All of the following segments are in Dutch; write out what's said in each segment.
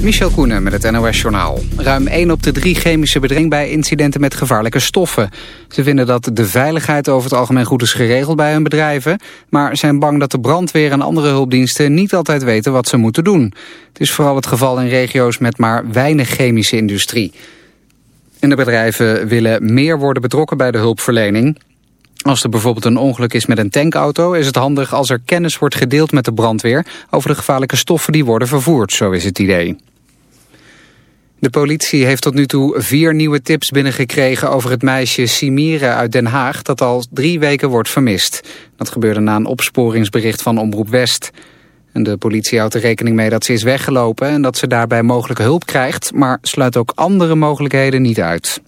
Michel Koenen met het NOS-journaal. Ruim 1 op de 3 chemische bedreiging bij incidenten met gevaarlijke stoffen. Ze vinden dat de veiligheid over het algemeen goed is geregeld bij hun bedrijven... maar zijn bang dat de brandweer en andere hulpdiensten niet altijd weten wat ze moeten doen. Het is vooral het geval in regio's met maar weinig chemische industrie. En de bedrijven willen meer worden betrokken bij de hulpverlening... Als er bijvoorbeeld een ongeluk is met een tankauto... is het handig als er kennis wordt gedeeld met de brandweer... over de gevaarlijke stoffen die worden vervoerd, zo is het idee. De politie heeft tot nu toe vier nieuwe tips binnengekregen... over het meisje Simire uit Den Haag... dat al drie weken wordt vermist. Dat gebeurde na een opsporingsbericht van Omroep West. En de politie houdt er rekening mee dat ze is weggelopen... en dat ze daarbij mogelijke hulp krijgt... maar sluit ook andere mogelijkheden niet uit.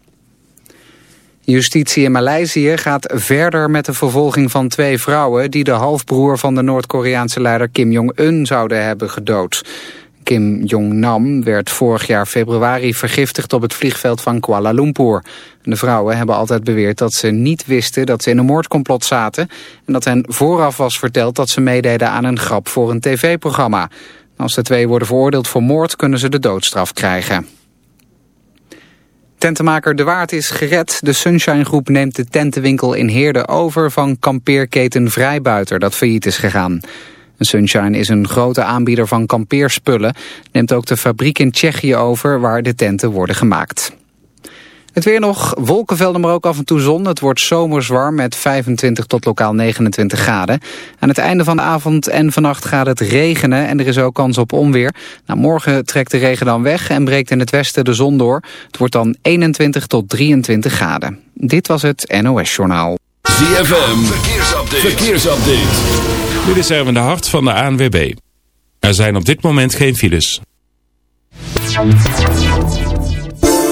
Justitie in Maleisië gaat verder met de vervolging van twee vrouwen... die de halfbroer van de Noord-Koreaanse leider Kim Jong-un zouden hebben gedood. Kim Jong-nam werd vorig jaar februari vergiftigd op het vliegveld van Kuala Lumpur. De vrouwen hebben altijd beweerd dat ze niet wisten dat ze in een moordcomplot zaten... en dat hen vooraf was verteld dat ze meededen aan een grap voor een tv-programma. Als de twee worden veroordeeld voor moord kunnen ze de doodstraf krijgen. Tentenmaker De Waard is gered. De Sunshine Groep neemt de tentenwinkel in Heerde over van kampeerketen Vrijbuiter dat failliet is gegaan. Sunshine is een grote aanbieder van kampeerspullen. Neemt ook de fabriek in Tsjechië over waar de tenten worden gemaakt. Het weer nog, wolkenvelden maar ook af en toe zon. Het wordt zomers warm met 25 tot lokaal 29 graden. Aan het einde van de avond en vannacht gaat het regenen en er is ook kans op onweer. Nou, morgen trekt de regen dan weg en breekt in het westen de zon door. Het wordt dan 21 tot 23 graden. Dit was het NOS Journaal. ZFM, verkeersupdate. verkeersupdate. Dit is Erwin de Hart van de ANWB. Er zijn op dit moment geen files.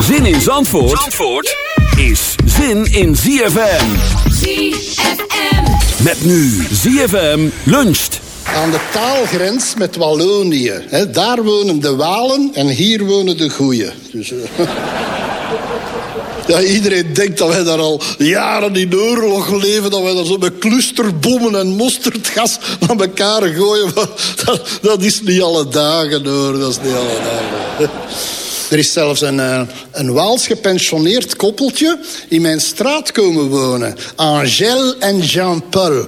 Zin in Zandvoort, Zandvoort is zin in ZFM. ZFM. Met nu ZFM luncht. Aan de taalgrens met Wallonië. Hè, daar wonen de Walen en hier wonen de Goeien. Dus, uh, ja, iedereen denkt dat wij daar al jaren in oorlog leven. Dat wij daar zo met clusterbommen en mosterdgas aan elkaar gooien. Dat, dat is niet alle dagen hoor. Dat is niet alle dagen. Er is zelfs een, uh, een Waals gepensioneerd koppeltje in mijn straat komen wonen. Angèle en Jean-Paul.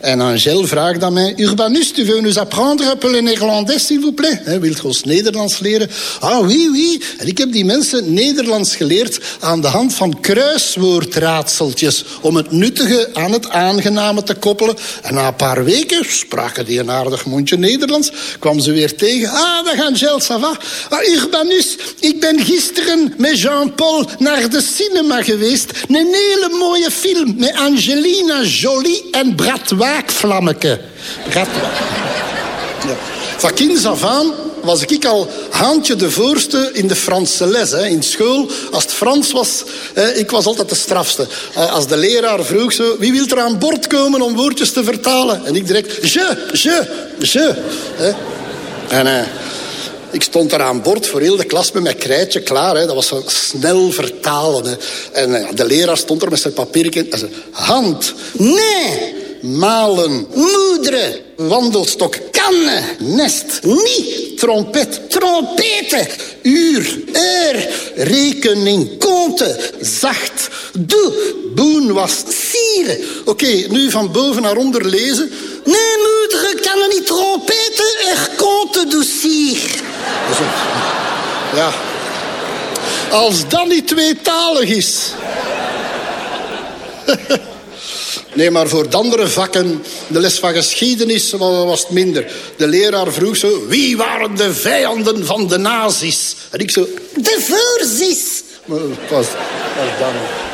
En Angèle vraagt aan mij... Urbanus, tu veux nous apprendre un peu le néerlandais, s'il vous plaît? He, wilt ons Nederlands leren? Ah, oui, oui. En ik heb die mensen Nederlands geleerd... aan de hand van kruiswoordraadseltjes... om het nuttige aan het aangename te koppelen. En na een paar weken spraken die een aardig mondje Nederlands... kwam ze weer tegen. Ah, dag Angèle, ça va? Ah, Urbanus... Ik ben gisteren met Jean-Paul naar de cinema geweest. Een hele mooie film met Angelina Jolie en Brad Waakvlammeke. Brad ja. Van kinds af aan was ik al haantje de voorste in de Franse les. Hè. In school, als het Frans was, ik was altijd de strafste. Als de leraar vroeg wie wil er aan boord komen om woordjes te vertalen? En ik direct, je, je, je. En... Ik stond er aan boord voor heel de klas met mijn krijtje klaar. Hè. Dat was zo snel vertalen. En eh, de leraar stond er met zijn papiertje en zei... Hand. Nee. Malen. Moederen. Wandelstok. Kannen. Nest. Niet. Trompet. Trompeten. Uur. Uur. Rekening. Konte. Zacht. Doe. Boen was. Sieren. Oké, nu van boven naar onder lezen. Nee, moederen kannen niet trompeten. Er dossier. Dus, Ja. Als dat niet tweetalig is. Nee, maar voor de andere vakken, de les van geschiedenis, was het minder. De leraar vroeg zo, wie waren de vijanden van de nazi's? En ik zo, de voorzis. Maar het was, was dan...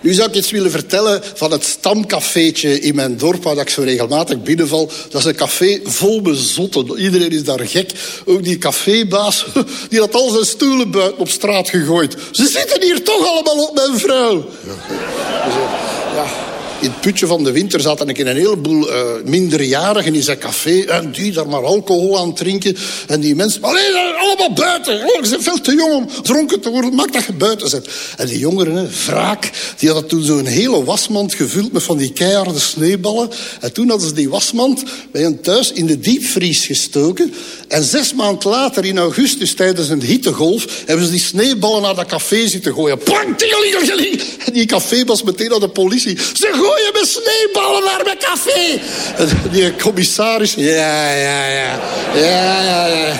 Nu zou ik iets willen vertellen van het stamcafeetje in mijn dorp... waar ik zo regelmatig binnenval. Dat is een café vol bezotten. Iedereen is daar gek. Ook die cafébaas, die had al zijn stoelen buiten op straat gegooid. Ze zitten hier toch allemaal op mijn vrouw. Ja. Dus, ja. In het putje van de winter zaten ik in een heleboel uh, minderjarigen in zijn café. En die daar maar alcohol aan drinken. En die mensen, alleen allemaal buiten. Oh, ze zijn veel te jong om dronken te worden. Maak dat je buiten zit. En die jongeren, hè, wraak, die hadden toen zo'n hele wasmand gevuld met van die keiharde sneeuwballen. En toen hadden ze die wasmand bij hen thuis in de diepvries gestoken. En zes maanden later, in augustus, tijdens een hittegolf, hebben ze die sneeuwballen naar dat café zitten gooien. Plank, En die café was meteen naar de politie. Ze gooien met sneeuwballen naar mijn café. Die commissaris, ja, ja, ja. Ja, ja, ja.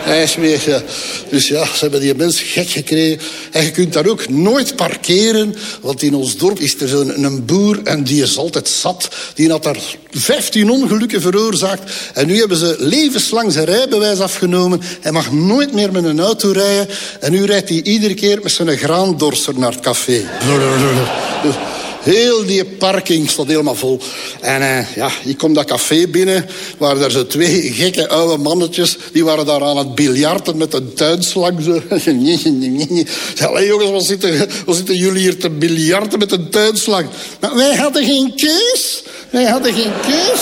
Hij is weer, ja. Dus ja, ze hebben die mensen gek gekregen. En je kunt daar ook nooit parkeren, want in ons dorp is er zo'n een boer en die is altijd zat. Die had daar 15 ongelukken veroorzaakt. En nu hebben ze levenslang zijn rijbewijs afgenomen. Hij mag nooit meer met een auto rijden. En nu rijdt hij iedere keer met zijn graandorser naar het café. Heel die parking stond helemaal vol. En uh, ja, ik kom dat café binnen, waar er zo twee gekke oude mannetjes... die waren daar aan het biljarten met een tuinslang. Zo. Jongens, wat zitten, zitten jullie hier te biljarten met een tuinslang? Maar wij hadden geen keus. Wij hadden geen keus.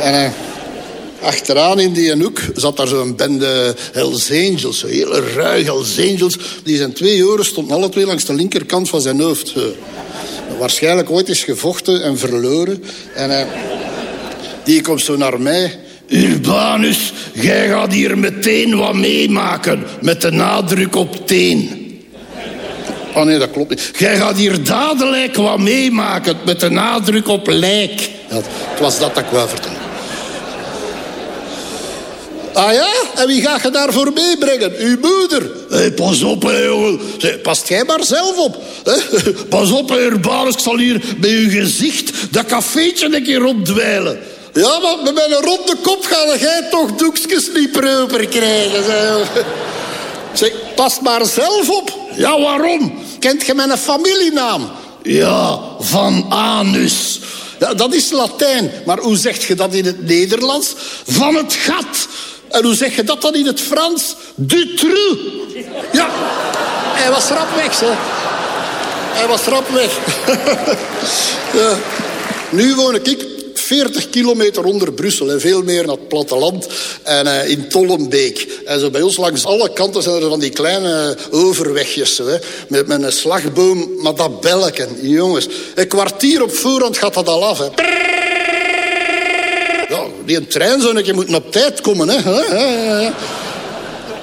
En... Uh, Achteraan in die hoek zat daar zo'n bende Hells Angels. Zo hele ruige Hells Angels. Die zijn twee oren stonden alle twee langs de linkerkant van zijn hoofd. Waarschijnlijk ooit is gevochten en verloren. En uh, die komt zo naar mij. Urbanus, jij gaat hier meteen wat meemaken. Met de nadruk op teen. Oh nee, dat klopt niet. Jij gaat hier dadelijk wat meemaken. Met de nadruk op lijk. Ja, het was dat dat ik wou. Ah ja? En wie ga je daarvoor meebrengen? Uw moeder. Hey, pas op, hè, jongen. Past jij maar zelf op. Pas op, hè, Urbanus. Ik zal hier bij uw gezicht dat cafeetje een keer opdwijlen. Ja, maar met mijn ronde kop ga jij toch doekjes niet proper krijgen. Zeg, pas maar zelf op. Ja, waarom? Kent je mijn familienaam? Ja, van Anus. Ja, dat is Latijn. Maar hoe zeg je dat in het Nederlands? Van het gat. En hoe zeg je dat dan in het Frans? Dutroux. Ja, hij was rap weg, zo. Hij was rap weg. Nu woon ik 40 kilometer onder Brussel en veel meer naar het platteland en uh, in Tollenbeek. En zo bij ons langs alle kanten zijn er van die kleine overwegjes hè, met, met een slagboom, maar dat belken, jongens. Een kwartier op voorhand gaat dat al af. Hè. Die trein zou moeten op tijd komen. Hè.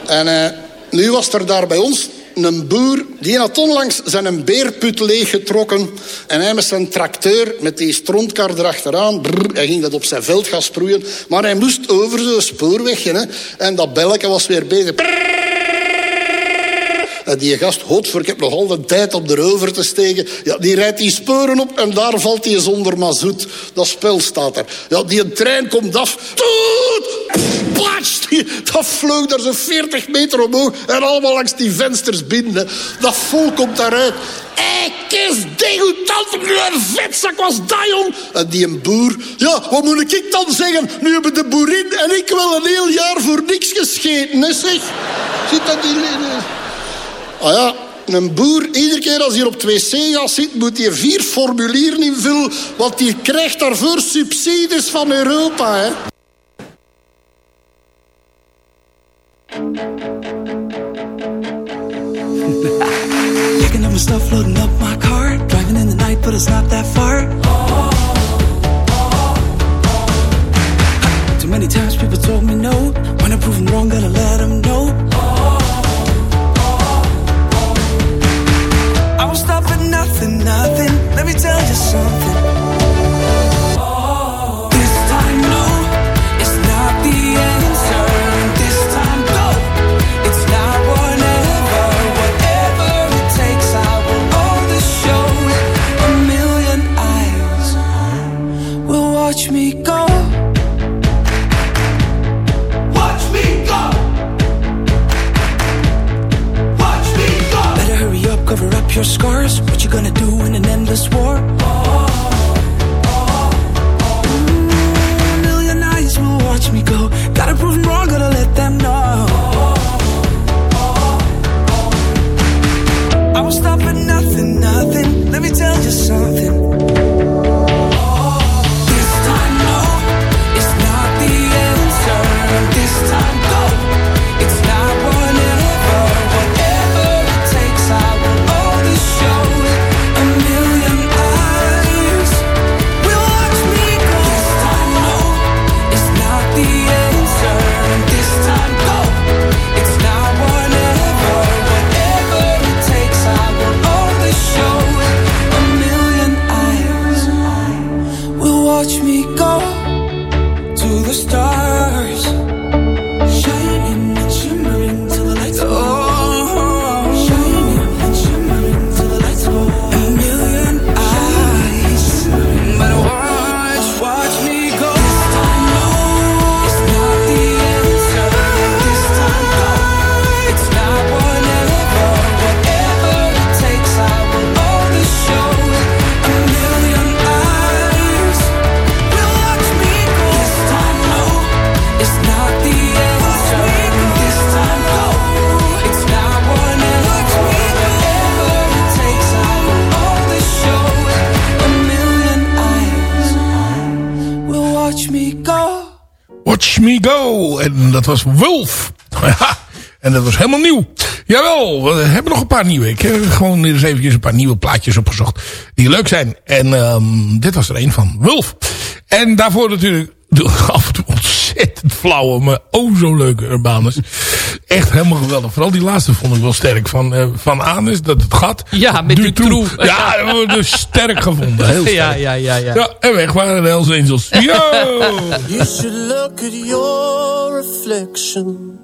En uh, nu was er daar bij ons een boer, die had onlangs zijn beerput leeggetrokken. En hij met zijn tracteur, met die strontkar erachteraan, hij ging dat op zijn veld gaan sproeien. Maar hij moest over zo'n spoorwegje. Hè, en dat belletje was weer bezig. En die gast, voor ik heb nog al de tijd om erover te steken. Ja, die rijdt die sporen op en daar valt hij zonder mazoet. Dat spel staat er. Ja, die trein komt af. Toet! Plats! Dat vloog daar zo'n 40 meter omhoog. En allemaal langs die vensters binnen. Dat volk komt daaruit. Hé, kies degoutant, een vetzak was jong. En die een boer, ja, wat moet ik dan zeggen? Nu hebben de boerin en ik wel een heel jaar voor niks gescheten, hè, zeg. Zit dat die... Ah ja, een boer, iedere keer als hij op 2C gaat zitten, moet hij vier formulieren invullen, want die krijgt daarvoor subsidies van Europa. Hè. Picking up my stuff, loading up my car. Driving in the night, but it's not that far. Too many times people told me no. When I prove them wrong, gotta let them know. Nothing, nothing. Let me tell you something. This time, no, it's not the. This time, go. It's not whatever, whatever it takes. I will always show a million eyes. Will watch me go. Watch me go. Watch me go. Better hurry up, cover up your scars. Gonna do in an endless war? Mm, a million eyes will watch me go. Gotta wrong, gotta let them know. I won't stop at nothing, nothing. Let me tell you something. Dat was Wolf. En dat was helemaal nieuw. Jawel, we hebben nog een paar nieuwe. Ik heb gewoon eens eventjes een paar nieuwe plaatjes opgezocht. Die leuk zijn. En ehm, dit was er een van. Wolf. En daarvoor natuurlijk af en toe ontzettend flauwe, maar oh zo leuke Urbanus. Echt helemaal geweldig. Vooral die laatste vond ik wel sterk. Van, eh, van dat het gat. Ja, met Dutroux. Dutroux. Ja, dat hebben we dus sterk gevonden. Heel sterk. Ja, ja, ja, ja. Ja, en weg waren de Hells Angels. Yo! You should look at your reflection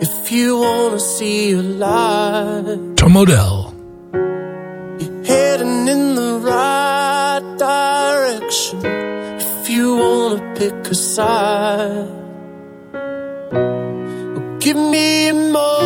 if you wanna see a light. Tom Model. Heading in the right direction if you wanna pick a side. Give me more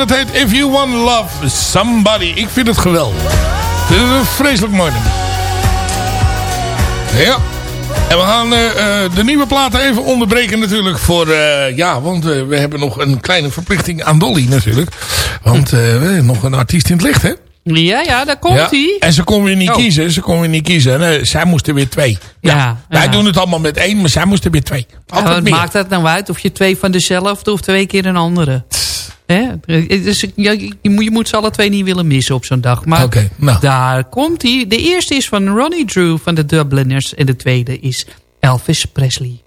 en dat heet If You Want Love Somebody. Ik vind het geweldig. Dit is een vreselijk mooi nummer. Ja. En we gaan eh, eh, de nieuwe platen even onderbreken natuurlijk voor... eh, ja, want we hebben nog een kleine verplichting aan Dolly natuurlijk. Want we hebben nog een artiest in het licht, hè? Ja, ja, daar komt Ja. hij. En ze kon weer niet Oh. kiezen. Ze kon weer niet kiezen. En, eh, zij moesten weer twee. Ja, Wij ja. doen het allemaal met één, maar zij moesten weer twee. Altijd wat meer. maakt dat nou uit of je twee van dezelfde of twee keer een andere? Hè? Dus, ja, je, moet, je moet ze alle twee niet willen missen op zo'n dag. Maar nou. daar komt hij. De eerste is van Ronnie Drew van de Dubliners. En de tweede is Elvis Presley.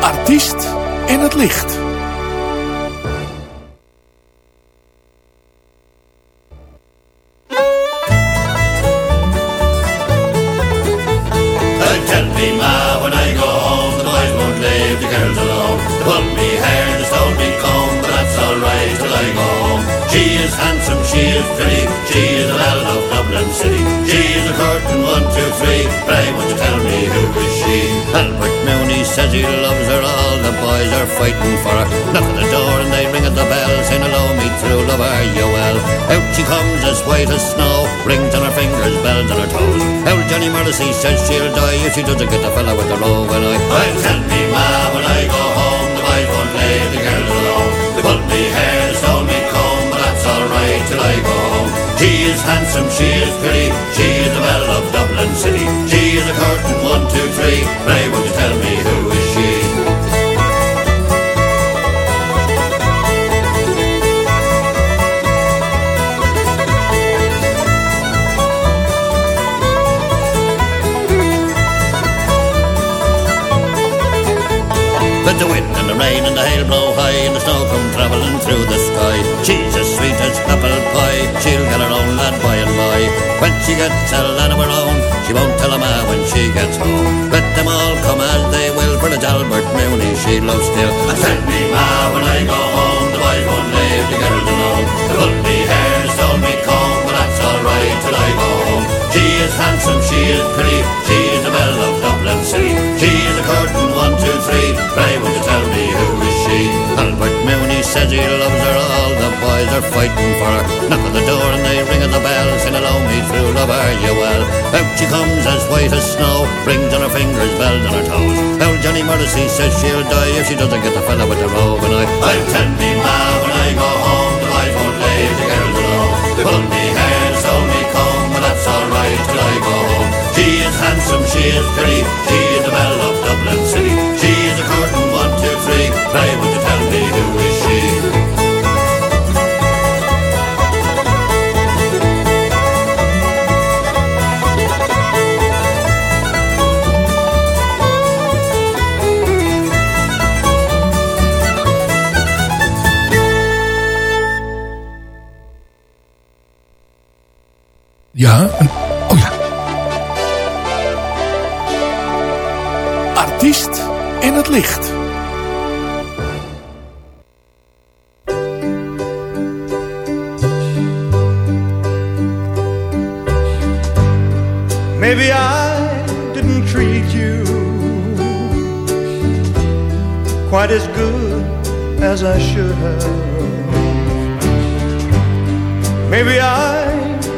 Artiest in het licht. Tell me, Ma, handsome, she is a belle of Dublin City. She is a curtain, one, two, three, I want you tell me who is she? Albert Mooney says he loves her, all the boys are fighting for her. Knock at the door and they ring at the bell, saying hello, me through, love her, you well. Out she comes as white as snow, rings on her fingers, bells on her toes. Old Johnny Morrissey says she'll die if she doesn't get the fella with the roving eye. I'll tell me ma when I go home, the boys won't leave the girls alone. They pulled me I home. She is handsome, she is pretty, she is the belle of Dublin City. She is a curtain, one, two, three, pray would you tell me who is she? Let the wind and the rain and the hail blow high and the snow come travelling through the sky. She's apple pie, she'll get her own lad by and by. When she gets a lad of her own, she won't tell a man when she gets home. Let them all come as they will, for it's Albert Mooney she loves still. I send me ma when I go home, the boys won't leave the girls alone. They pull me hair, stole me comb, but that's alright till I go home. She is handsome, she is pretty, she is the belle of Dublin City. She is a curtain, one, two, three, pray would you tell me who says he loves her, all the boys are fighting for her. Knock at the door and they ring at the bell, saying hello me through, love her you well. Out she comes as white as snow, rings on her fingers, bells on her toes. Old Johnny Morrissey says she'll die if she doesn't get the fella with the roving eye. I'll tell me ma when I go home, the boys won't leave the girls alone. They pull me hair, stole me comb, but that's alright till I go home. She is handsome, she is pretty, she is the belle of Dublin City. She is a curtain, one, two, three, pray would Ja, een- oh ja. Artiest in het licht. Maybe I didn't treat you quite as good as I should have. Maybe I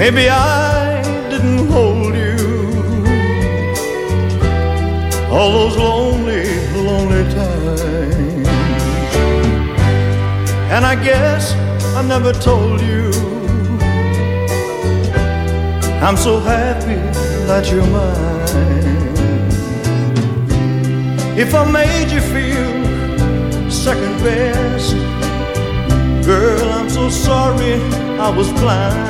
Maybe I didn't hold you all those lonely, lonely times. And I guess I never told you I'm so happy that you're mine. If I made you feel second best, girl, I'm so sorry I was blind.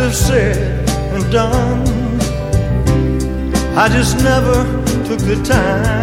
have said and done. I just never took the time.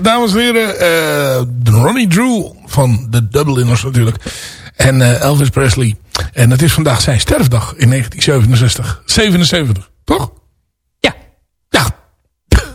Dames en heren. Eh, Ronnie Drew van de Dubliners natuurlijk. En eh, Elvis Presley. En het is vandaag zijn sterfdag in 1967. 77, toch? Ja. Ja.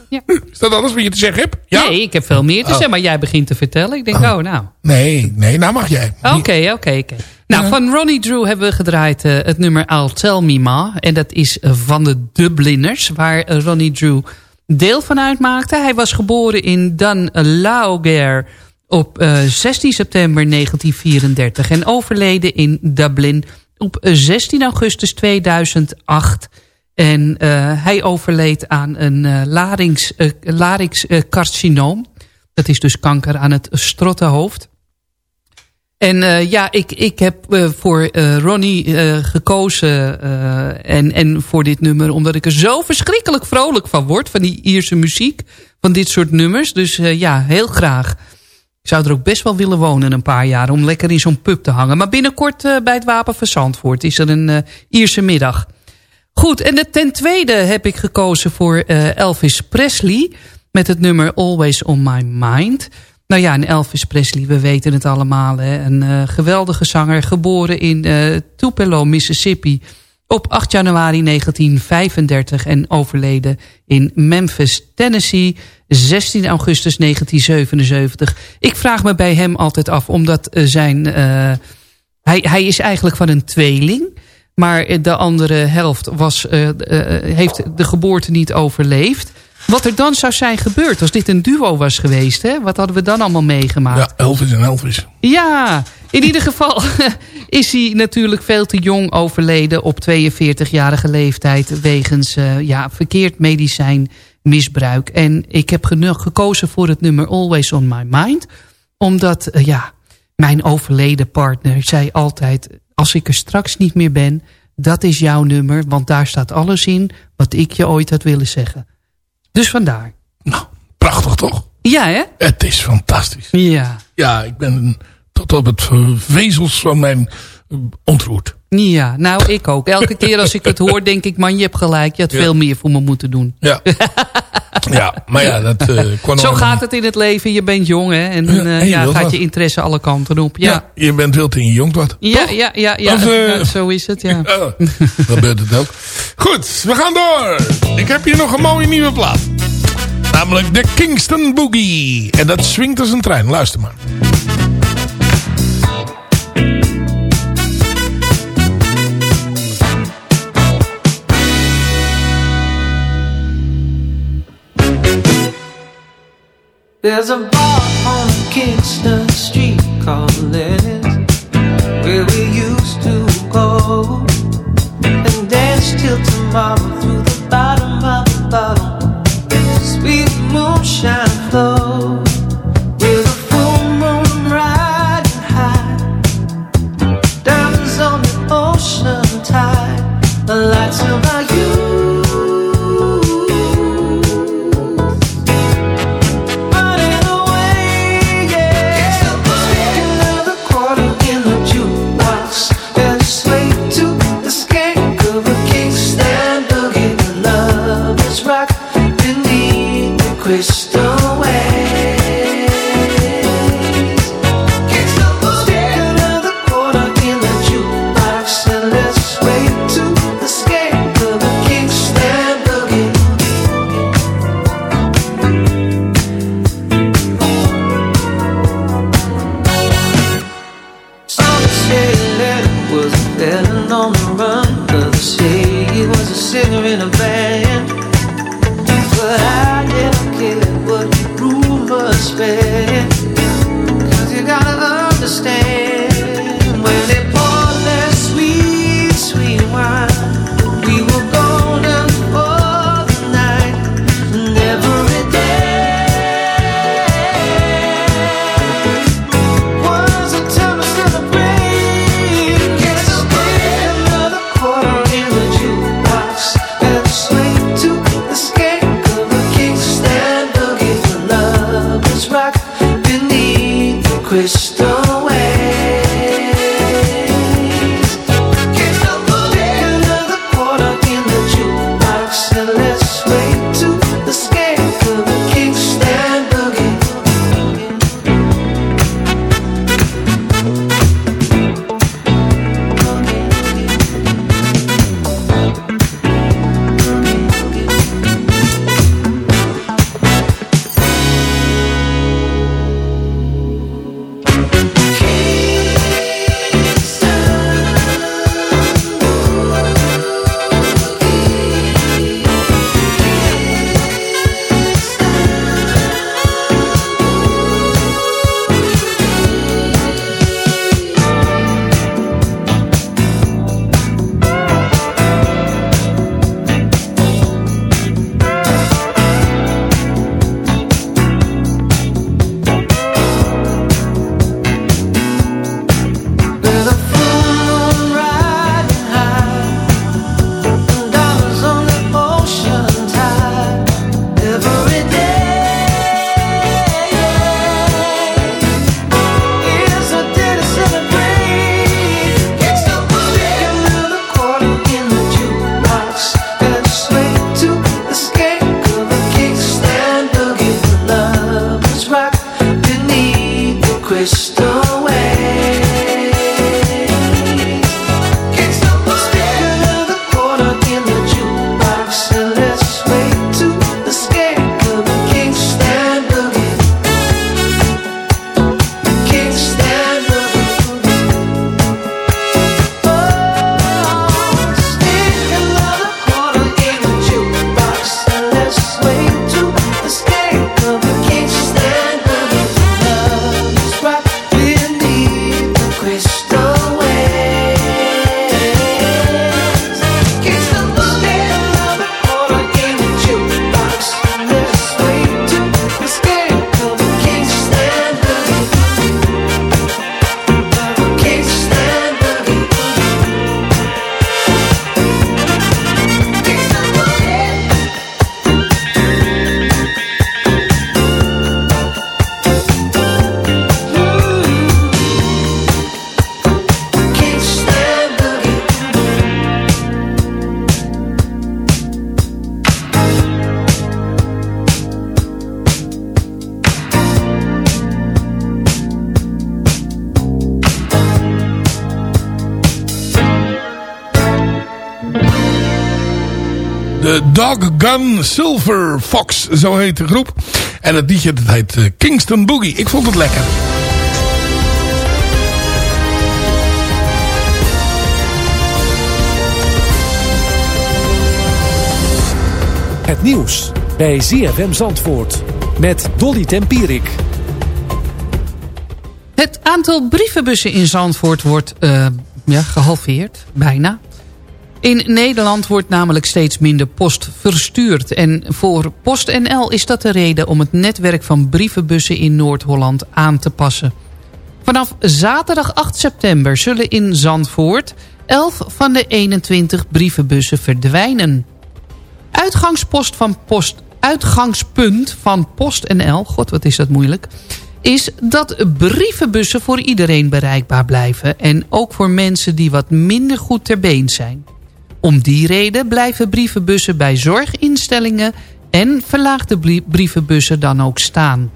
Ja. Is dat alles wat je te zeggen hebt? Ja? Nee, ik heb veel meer te Oh. zeggen, maar jij begint te vertellen. Ik denk, oh, nou. Nee, nee, nou mag jij. Oké, oké, oké. Nou, van Ronnie Drew hebben we gedraaid eh, het nummer I'll Tell Me Ma. En dat is van de Dubliners, waar Ronnie Drew deel van uitmaakte. Hij was geboren in Dunlaogair op eh, 16 september 1934 en overleden in Dublin op eh, 16 augustus 2008. En eh, hij overleed aan een eh eh, larynxcarcinoom. Dat is dus kanker aan het strottenhoofd. En eh, ja, ik, ik heb eh, voor eh, Ronnie gekozen en, en voor dit nummer... omdat ik er zo verschrikkelijk vrolijk van word... van die Ierse muziek, van dit soort nummers. Dus ja, heel graag. Ik zou er ook best wel willen wonen een paar jaar... om lekker in zo'n pub te hangen. Maar binnenkort bij het Wapen van Zandvoort is er een Ierse middag. Goed, en de, ten tweede heb ik gekozen voor Elvis Presley... met het nummer Always On My Mind... Nou ja, en Elvis Presley, we weten het allemaal. Hè? Een eh, geweldige zanger, geboren in eh, Tupelo, Mississippi... op 8 januari 1935 en overleden in Memphis, Tennessee... 16 augustus 1977. Ik vraag me bij hem altijd af, omdat eh, zijn... hij, hij is eigenlijk van een tweeling... Maar de andere helft was, heeft de geboorte niet overleefd. Wat er dan zou zijn gebeurd als dit een duo was geweest. Hè? Wat hadden we dan allemaal meegemaakt? Ja, Elvis en Elvis. Ja, in ieder geval is hij natuurlijk veel te jong overleden op 42-jarige leeftijd wegens eh, ja, verkeerd medicijnmisbruik. En ik heb gekozen voor het nummer Always On My Mind. Omdat eh, ja, mijn overleden partner zei altijd... als ik er straks niet meer ben, dat is jouw nummer. Want daar staat alles in wat ik je ooit had willen zeggen. Dus vandaar. Prachtig toch? Ja, hè? Het is fantastisch. Ja. Ja, ik ben tot op het vezels van mijn ontroerd. Ja, nou ik ook. Elke keer als ik het hoor, denk ik, man, je hebt gelijk. Je had Ja. veel meer voor me moeten doen. Ja, ja maar ja, dat eh kwam Zo gaat het in het leven. Je bent jong, hè. En Ja, eh, en ja, gaat wat. je interesse alle kanten op. Ja, Ja, je bent wild en je jongt wat. ja, ja, ja. ja, Of, eh, Ja, zo is het, ja. Oh, dat gebeurt het ook. Goed, we gaan door. Ik heb hier nog een mooie nieuwe plaat. Namelijk de Kingston Boogie. En dat swingt als een trein. Luister maar. There's a bar on Kingston Street called Liz, where we used to go and dance till tomorrow. Dog Gun Silver Fox, zo heet de groep. En het liedje dat heet eh, Kingston Boogie. Ik vond het lekker. Het nieuws bij ZFM Zandvoort met Dolly Tempierik. Het aantal brievenbussen in Zandvoort wordt eh, ja, gehalveerd, bijna. In Nederland wordt namelijk steeds minder post verstuurd. En voor PostNL is dat de reden om het netwerk van brievenbussen in Noord-Holland aan te passen. Vanaf zaterdag 8 september zullen in Zandvoort 11 van de 21 brievenbussen verdwijnen. Uitgangspost van post, uitgangspunt van PostNL, god wat is dat moeilijk... is dat brievenbussen voor iedereen bereikbaar blijven... en ook voor mensen die wat minder goed ter been zijn. Om die reden blijven brievenbussen bij zorginstellingen... en verlaagde brievenbussen dan ook staan.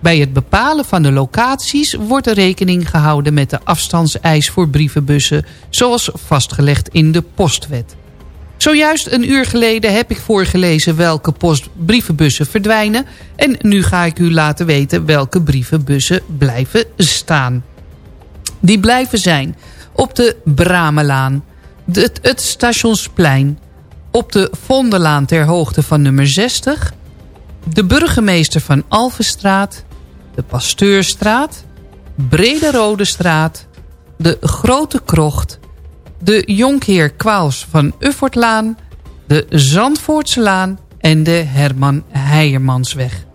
Bij het bepalen van de locaties wordt er rekening gehouden met de afstandseis voor brievenbussen... zoals vastgelegd in de postwet. Zojuist een uur geleden heb ik voorgelezen welke postbrievenbussen verdwijnen... en nu ga ik u laten weten welke brievenbussen blijven staan. Die blijven zijn op de Bramelaan, het, het Stationsplein... op de Vondelaan ter hoogte van nummer 60... de burgemeester van Alvenstraat, de Pasteurstraat... Brede Rode Straat, de Grote Krocht de Jonkheer Kwaals van Uffortlaan, de Zandvoortselaan en de Herman Heijermansweg.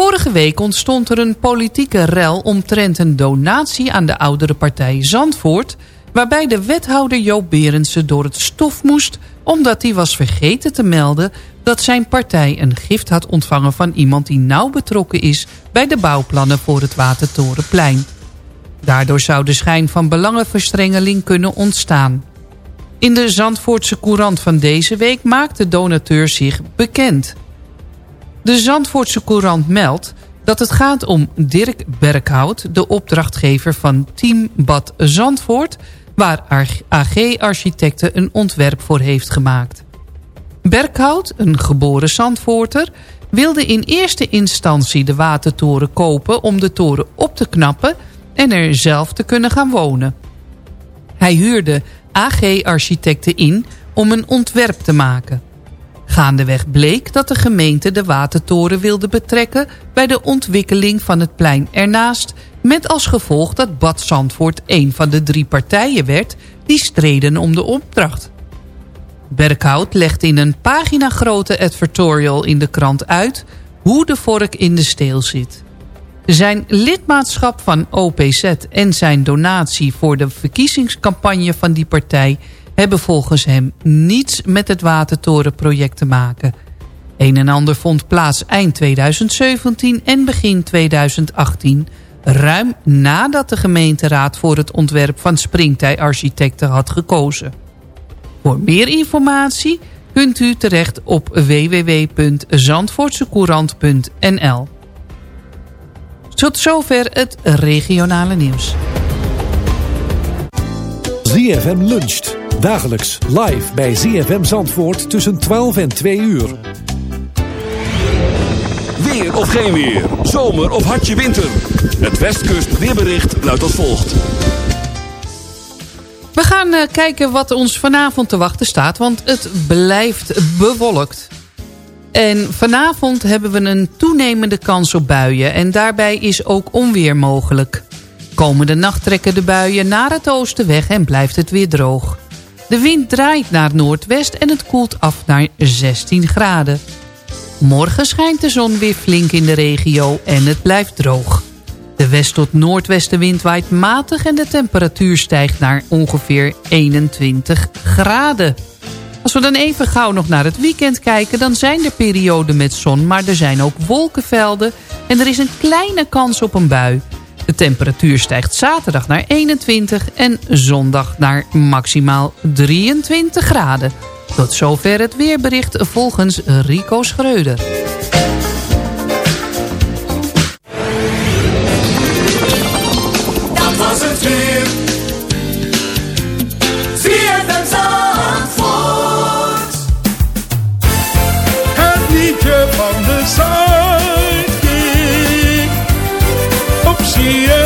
Vorige week ontstond er een politieke rel omtrent een donatie aan de oudere partij Zandvoort... waarbij de wethouder Joop Berendsen door het stof moest... omdat hij was vergeten te melden dat zijn partij een gift had ontvangen... van iemand die nauw betrokken is bij de bouwplannen voor het Watertorenplein. Daardoor zou de schijn van belangenverstrengeling kunnen ontstaan. In de Zandvoortse Courant van deze week maakt de donateur zich bekend. De Zandvoortse Courant meldt dat het gaat om Dirk Berkhout... de opdrachtgever van Team Bad Zandvoort... waar AG Architecten een ontwerp voor heeft gemaakt. Berkhout, een geboren Zandvoorter... wilde in eerste instantie de watertoren kopen om de toren op te knappen en er zelf te kunnen gaan wonen. Hij huurde AG-architecten in om een ontwerp te maken. Gaandeweg bleek dat de gemeente de watertoren wilde betrekken... bij de ontwikkeling van het plein ernaast... met als gevolg dat Bad Zandvoort een van de drie partijen werd... die streden om de opdracht. Berkhout legde in een pagina grote advertorial in de krant uit... hoe de vork in de steel zit. Zijn lidmaatschap van OPZ en zijn donatie voor de verkiezingscampagne van die partij... hebben volgens hem niets met het Watertorenproject te maken. Een en ander vond plaats eind 2017 en begin 2018... ruim nadat de gemeenteraad voor het ontwerp van Springtij-architecten had gekozen. Voor meer informatie kunt u terecht op www.zandvoortsecourant.nl. Tot zover het regionale nieuws. ZFM luncht. Dagelijks live bij ZFM Zandvoort tussen 12 en 2 uur. Weer of geen weer. Zomer of hartje winter. Het Westkust weerbericht luidt als volgt. We gaan uh, kijken wat ons vanavond te wachten staat. Want het blijft bewolkt. En vanavond hebben we een toenemende kans op buien. En daarbij is ook onweer mogelijk. Komende nacht trekken de buien naar het oosten weg en blijft het weer droog. De wind draait naar noordwest en het koelt af naar 16 graden. Morgen schijnt de zon weer flink in de regio en het blijft droog. De west- tot noordwestenwind waait matig en de temperatuur stijgt naar ongeveer 21 graden. Als we dan even gauw nog naar het weekend kijken... dan zijn er perioden met zon, maar er zijn ook wolkenvelden... en er is een kleine kans op een bui. De temperatuur stijgt zaterdag naar 21 en zondag naar maximaal 23 graden. Tot zover het weerbericht volgens Rico Schreuder. Het weer. Op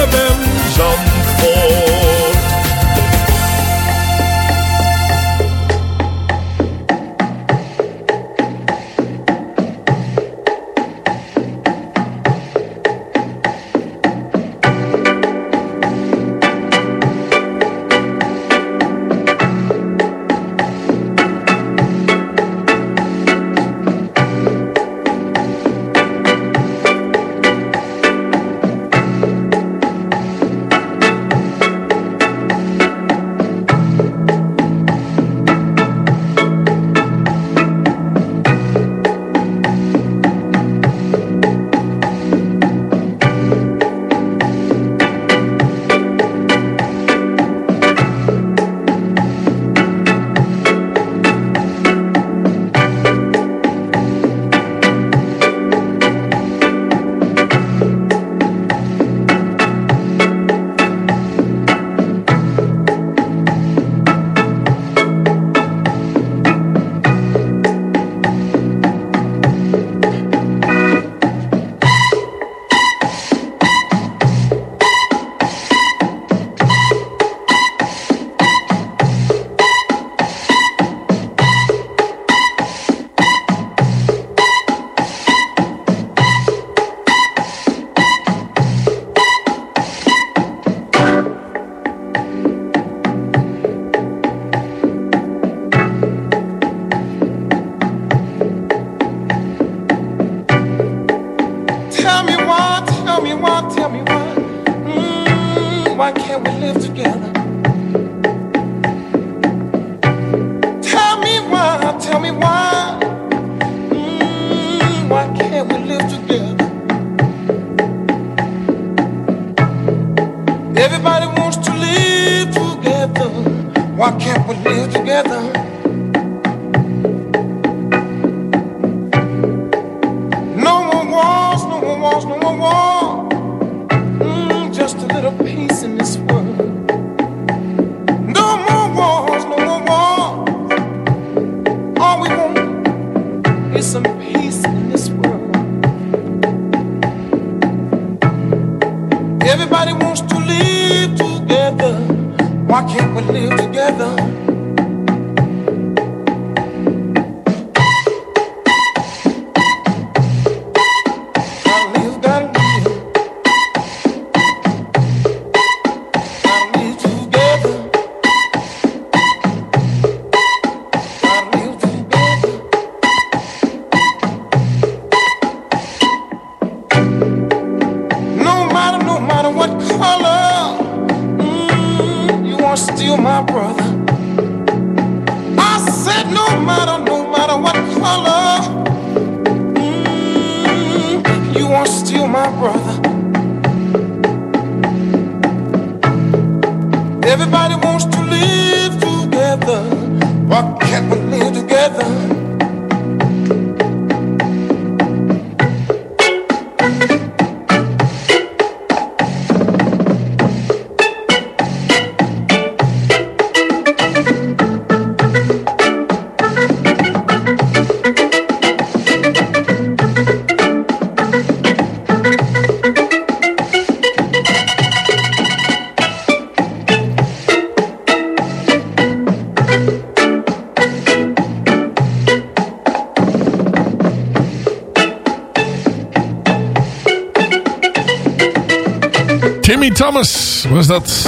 Thomas was dat.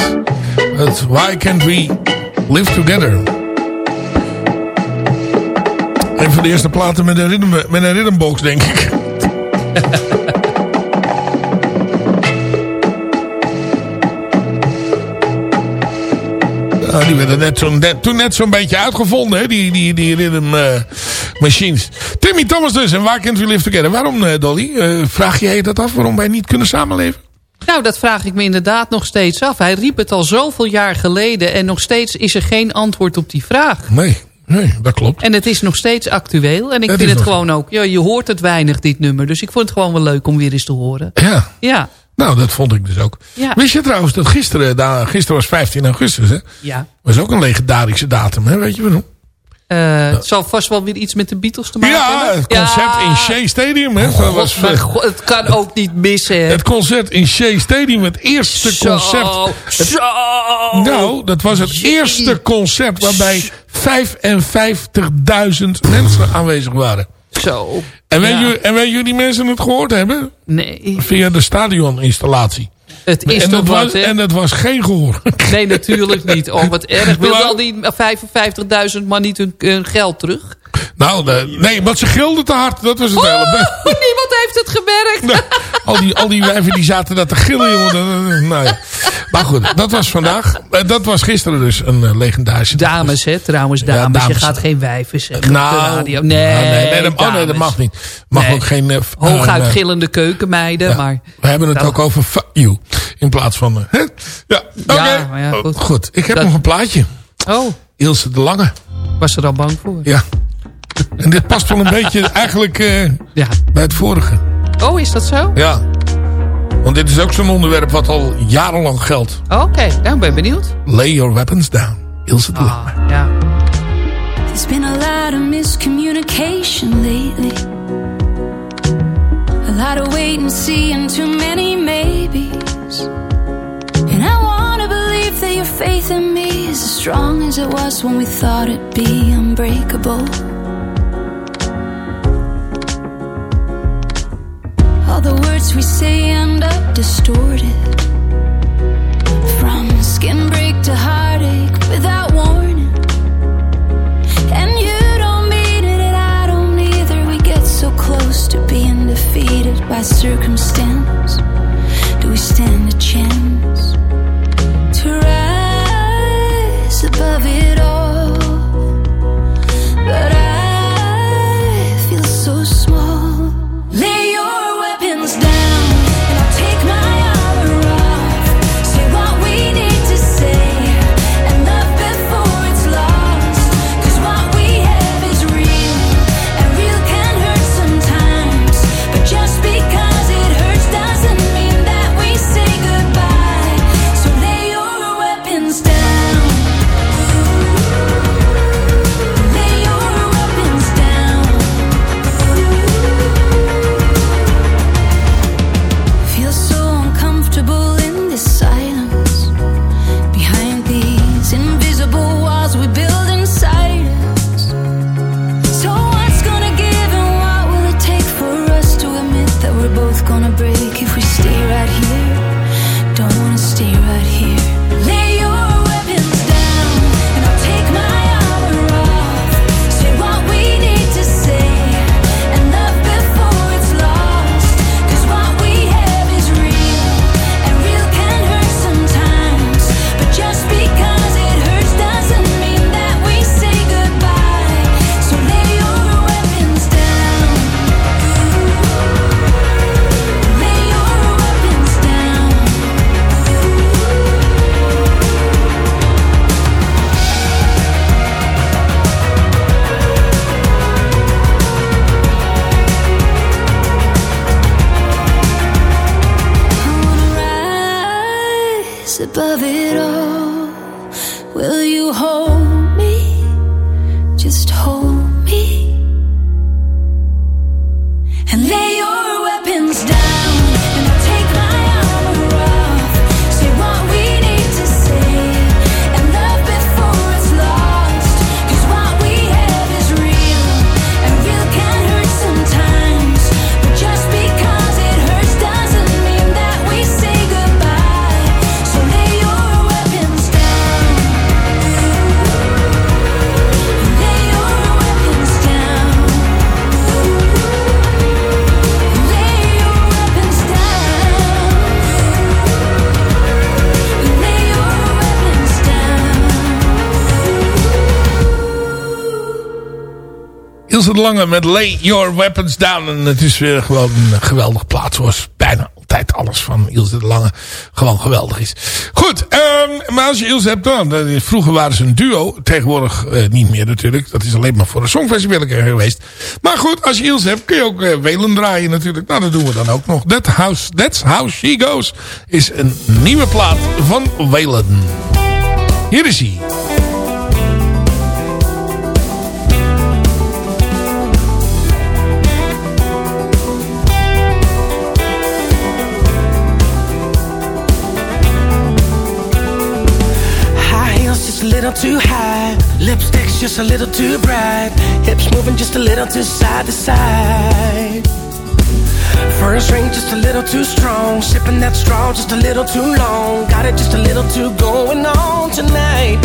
Het Why Can't We Live Together. Een van de eerste platen met een, rhythm, met een denk ik. Ja, die werden net zo, net, toen net zo'n beetje uitgevonden, hè? die, die, die rhythm eh, machines. Timmy Thomas dus, en Why Can't We Live Together? Waarom, eh, Dolly? Eh, vraag jij je dat af, waarom wij niet kunnen samenleven? Nou, dat vraag ik me inderdaad nog steeds af. Hij riep het al zoveel jaar geleden en nog steeds is er geen antwoord op die vraag. Nee, nee, dat klopt. En het is nog steeds actueel. En ik vind het gewoon ook... Ja, je hoort het weinig, dit nummer. Dus ik vond het gewoon wel leuk om weer eens te horen. Ja. Ja. Nou, dat vond ik dus ook. Ja. Wist je trouwens dat gisteren, gisteren was 15 augustus, hè? Ja. Was ook een legendarische datum, hè? Weet je waarom? Eh, Het zal vast wel weer iets met de Beatles te maken Ja, hebben. het concert in Shea Stadium, hè? Dat was, god, het kan ook niet missen. hè. het concert in Shea Stadium, het eerste Zo, concert. Het- zo. nou, dat was het Jee. eerste concert waarbij 55.000 mensen aanwezig waren. Zo. En weet, Ja. je, en weet je hoe die mensen het gehoord hebben? Nee, Via de stadioninstallatie. Het is en, toch wat, was, en dat was geen gehoor. Nee, natuurlijk niet. Oh, wat erg. Wil Maar- al die 55.000 man niet hun, hun geld terug? Nou, de- nee, want ze gilden te hard. Dat was het hele... Oh, niemand heeft het gemerkt. Nou, al, die, al die wijven die zaten daar te gillen, jongen. Nou ja. Maar goed, dat was vandaag. Eh, Dat was gisteren dus een eh, legendarische... Dames, hè? Trouwens, dames. Ja, dames. Je gaat geen wijven zeggen Nou, op de radio. Nee, nou, nee, nee, dat, oh, nee, dat mag niet. Mag Nee. ook geen... f- Hooguit gillende keukenmeiden, ja. maar... We hebben het Nou. ook over fuck you. In plaats van... hè? Ja, oké. Ja, maar ja, goed. goed. ik heb Dat- nog een plaatje. Oh, Ilse de Lange. was er al bang voor? Ja. En dit past wel een beetje eigenlijk eh, Ja. bij het vorige. Oh, is dat zo? Ja. Want dit is ook zo'n onderwerp wat al jarenlang geldt. Oké, nou, ik ben benieuwd. Lay your weapons down. Ilse de Lange. Ah, ja. There's been a lot of miscommunication lately. A lot of wait and see and too many maybes. And I wanna believe that your faith in me is as strong as it was when we thought it'd be unbreakable. All the words we say end up distorted. From skin break to heartache without warning. And you don't mean it, and I don't either. We get so close to being defeated by circumstance. Of it all. Will you hold me? Just hold me. And lay your Ilse de Lange met Lay Your Weapons Down. En het is weer gewoon een geweldig plaats. Zoals bijna altijd alles van Ilse de Lange gewoon geweldig is. Goed, ehm, maar als je Ilse hebt dan... eh, Vroeger waren ze een duo. Tegenwoordig eh, niet meer natuurlijk. Dat is alleen maar voor een songfestival geweest. Maar goed, als je Ilse hebt kun je ook eh, Welen draaien natuurlijk. Nou, dat doen we dan ook nog. That house, that's How She Goes is een nieuwe plaat van Welen. Hier is hij. A little too high. Lipstick's just a little too bright. Hips moving just a little too side to side. First ring just a little too strong. Sipping that straw just a little too long. Got it just a little too going on tonight.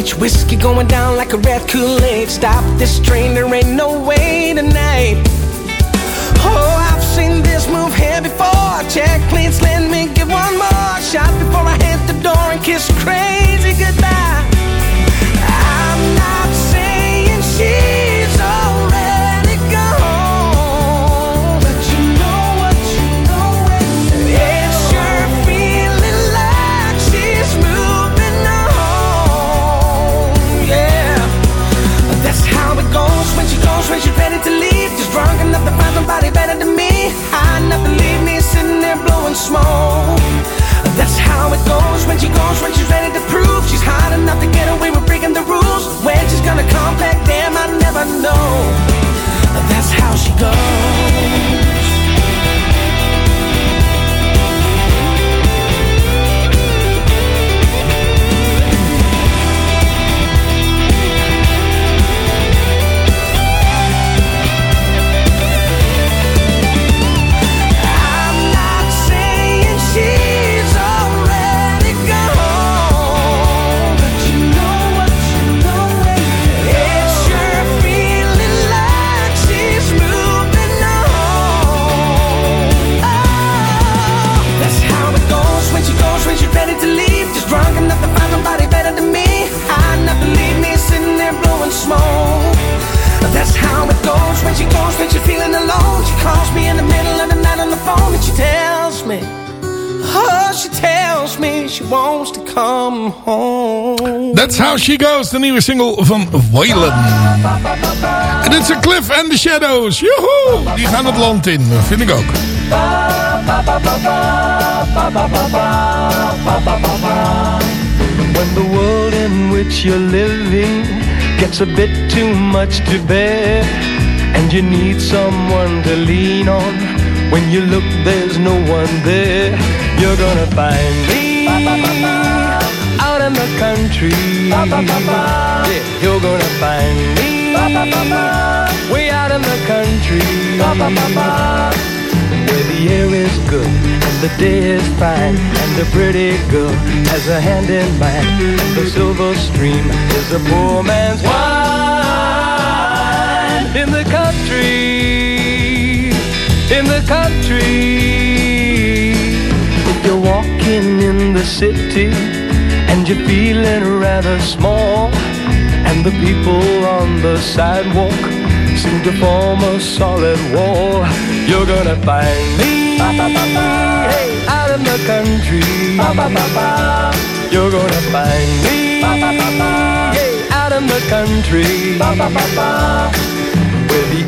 Stage. Whiskey going down like a red Kool-Aid. Stop this train, there ain't no way tonight. Oh, I've seen this move here smoke. That's how it goes when she goes, when she's ready to prove she's hot enough to get away with breaking the rules. When she's gonna come back, damn, I never know. That's how she goes. That's How She Goes, de nieuwe single van Waylon. En dit is Cliff and the Shadows. Joehoe! Die gaan het land in, vind ik ook. When the world in which you're living gets a bit too much to bear, and you need someone to lean on, when you look, there's no one there. You're gonna find me the country. Yeah, you're gonna find me way out in the country. where the air is good and the day is fine, and the pretty girl has a hand in mine, and the silver stream is a poor man's wine in the country, in the country. If you're walking in the city and you're feeling rather small, and the people on the sidewalk seem to form a solid wall, you're gonna find me hey, out in the country. You're gonna find me hey, out in the country.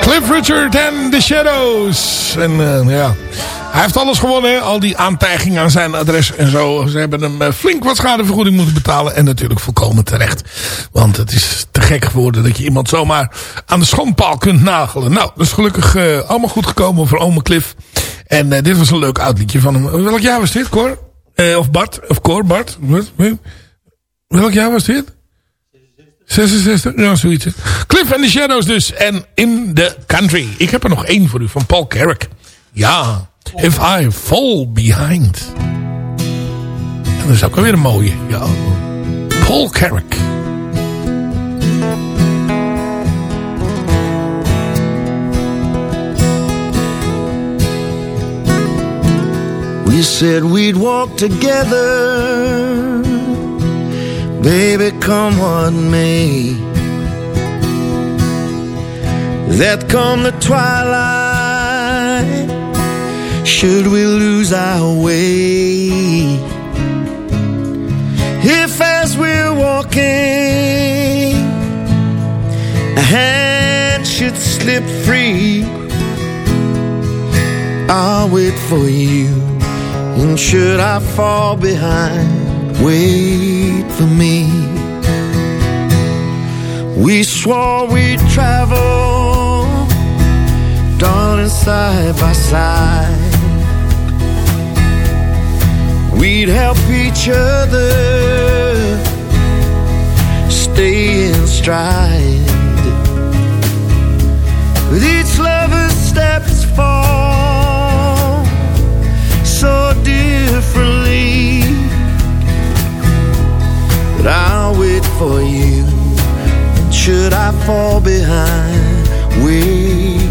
Cliff Richard en The Shadows. En eh, ja, hij heeft alles gewonnen. Hè? Al die aantijgingen aan zijn adres en zo. Ze hebben hem eh, flink wat schadevergoeding moeten betalen. En natuurlijk volkomen terecht. Want het is te gek geworden dat je iemand zomaar aan de schoonpaal kunt nagelen. Nou, dat is gelukkig eh, allemaal goed gekomen voor ome Cliff. En eh, dit was een leuk oud van hem. Welk jaar was dit, Cor? Of Bart? Of Cor, Bart? Welk jaar was dit? 66? Ja, zoiets. Cliff and the Shadows dus. En In the Country. Ik heb er nog één voor u van Paul Carrick. Ja. If I Fall Behind. En dat is ook alweer een mooie. Ja. Paul Carrick. We said we'd walk together, baby, come what may. That come the twilight, should we lose our way? If as we're walking, a hand should slip free, I'll wait for you. And should I fall behind, wait for me. We swore we'd travel, darling, side by side. We'd help each other stay in stride. With each lover's steps fall so differently. But I'll wait for you. And should I fall behind, wait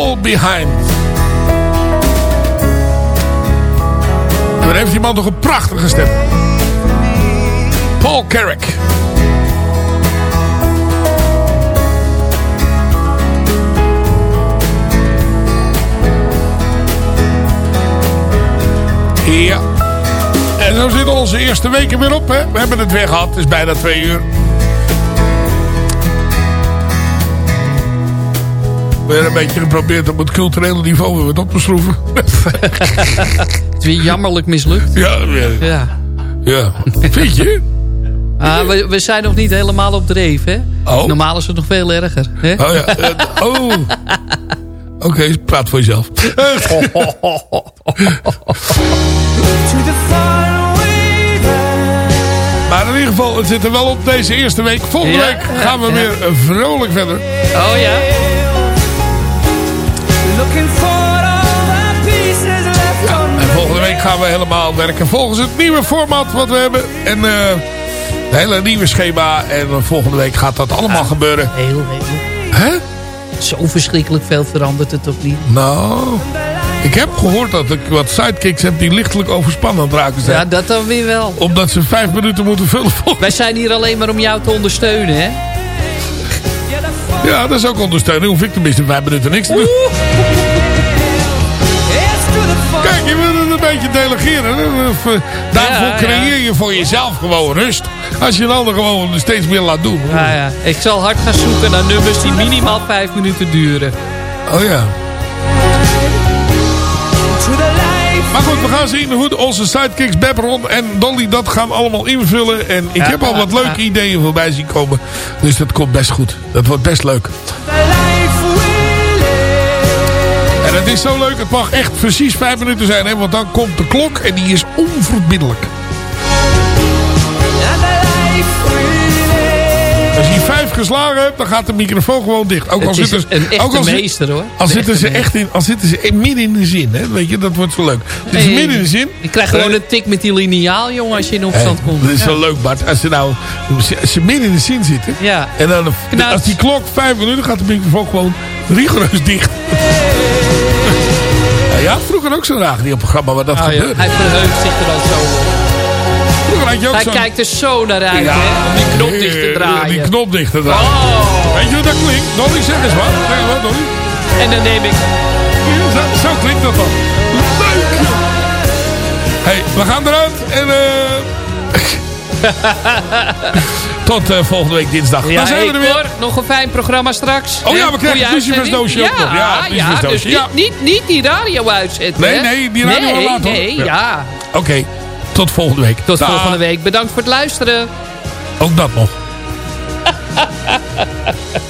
Fall Behind. En dan heeft die man toch een prachtige stem. Paul Carrick. Ja. En zo zitten onze eerste weken weer op. Hè? We hebben het weer gehad. Het is bijna twee uur. Weer een beetje geprobeerd om het culturele niveau weer wat op te schroeven. Het is weer jammerlijk mislukt. Ja, ja. Ja. ja. Vind je? Ah, we, we zijn nog niet helemaal op dreef, hè? Oh. Normaal is het nog veel erger. Hè? Oh ja. eh, oh. Oké, praat voor jezelf. Maar in ieder geval, het zit er wel op deze eerste week. Volgende Ja, week gaan we ja. weer vrolijk verder. Oh ja. Looking for all the pieces left on En volgende week gaan we helemaal werken volgens het nieuwe format wat we hebben. En eh het hele nieuwe schema. En eh, volgende week gaat dat allemaal gebeuren. Heel, heel. Hè? Zo verschrikkelijk veel verandert het toch niet? Nou, ik heb gehoord dat ik wat sidekicks heb die lichtelijk overspannen aan het raken zijn. Ja, dat dan weer wel. Omdat ze vijf minuten moeten vullen. Wij zijn hier alleen maar om jou te ondersteunen, hè? Ja, dat is ook ondersteuning. Hoef ik tenminste vijf minuten niks te doen. Kijk, je moet het een beetje delegeren. Eh, Daarvoor creëer je voor jezelf gewoon rust. Als je een ander gewoon steeds meer laat doen. Ja, ja. Ik zal hard gaan zoeken naar nummers die minimaal vijf minuten duren. Oh ja. Maar goed, we gaan zien hoe onze sidekicks Bebron en Dolly dat gaan allemaal invullen. En ik Ja. heb al wat leuke ideeën voorbij zien komen. Dus dat komt best goed. Dat wordt best leuk. En het is zo leuk, het mag echt precies vijf minuten zijn. Hè? Want dan komt de klok en die is onverbiddelijk. Geslagen hebt, dan gaat de microfoon gewoon dicht. Ook al Het zitten, een ook al meester, hoor. Al zitten, ze echt in, al zitten ze midden in de zin. Hè? Weet je, dat wordt zo leuk. Dus Nee, midden in de zin. Je krijgt gewoon Eh, een tik met die lineaal, jongen, als je in opstand Hey, komt. Dat is zo leuk, Bart. Als ze nou als ze midden in de zin zitten. Ja. En dan, als die klok vijf minuten gaat de microfoon gewoon rigoureus dicht. ja, vroeger ook zo'n radioprogramma waar dat Oh, ja. gebeurde. Hij verheugt zich er al zo op. had je ook Hij kijkt er zo naar uit, Ja, hè, om die knop dicht te draaien. Die knop dicht te draaien. Oh. Weet je hoe dat klinkt? Dolly, zeg eens wat. Zeg wat, Dolly. En dan neem ik... Zo, zo klinkt dat dan. Leuk, hey, we gaan eruit. En eh Tot eh, volgende week dinsdag. Ja, Dan zijn we er weer. hoor, nog een fijn programma straks. Oh ja, we krijgen het lucifersdoosje uitzending. ook nog. Ja, Ja, ja, dus ja. niet, niet, niet die radio uitzetten. Nee, nee, die radio nee, hoor. Nee, Ja. ja. Oké, tot volgende week. Tot volgende week. Bedankt voor het luisteren. Ook dat nog.